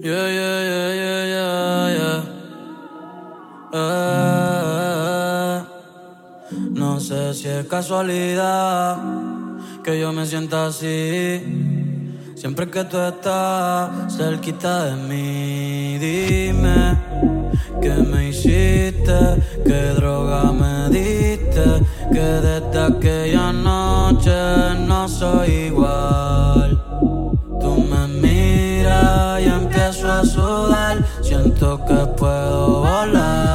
Yeah, yeah, yeah, yeah, yeah, yeah. Eh, no sé si es casualidad que yo me sienta así. Siempre que tú estás cerquita de mí, dime qué me hiciste, qué droga me diste, que desde aquella noche no soy igual. Tú me miras y empiezo a sudar, siento que puedo volar.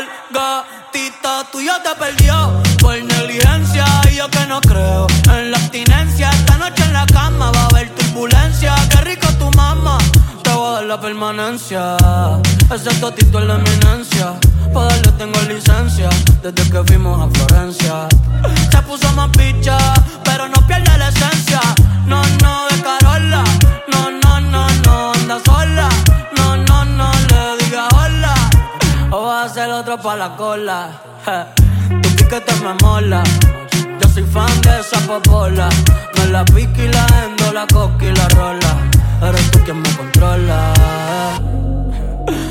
El gatito tuyo te perdió por negligencia y yo que no creo en la abstinencia. Esta noche en la cama va a haber turbulencia. Qué rico tu mamá, te voy a dar la permanencia. Ese totito es la eminencia. Pa' darle tengo licencia desde que fuimos a otro pa' la cola. Tu piquete me mola. Yo soy fan de esa popola. Me la pique y la endo, la coca y la rola. Eres tú quien me controla.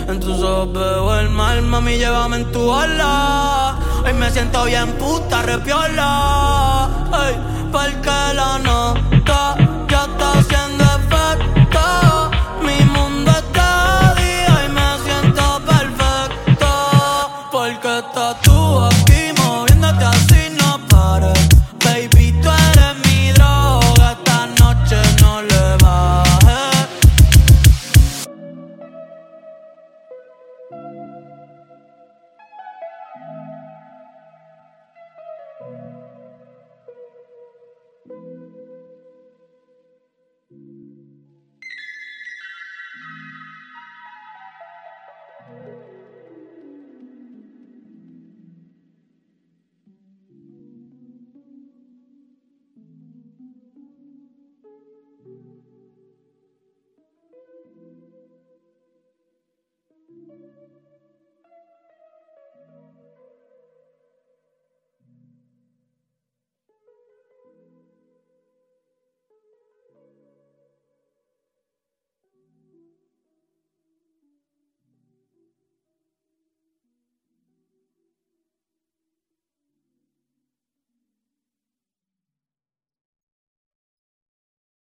En tus ojos veo el mal, mami, llévame en tu ola. Hoy me siento bien puta, repiola. Ey, porque la nota estás